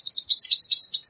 どうぞ。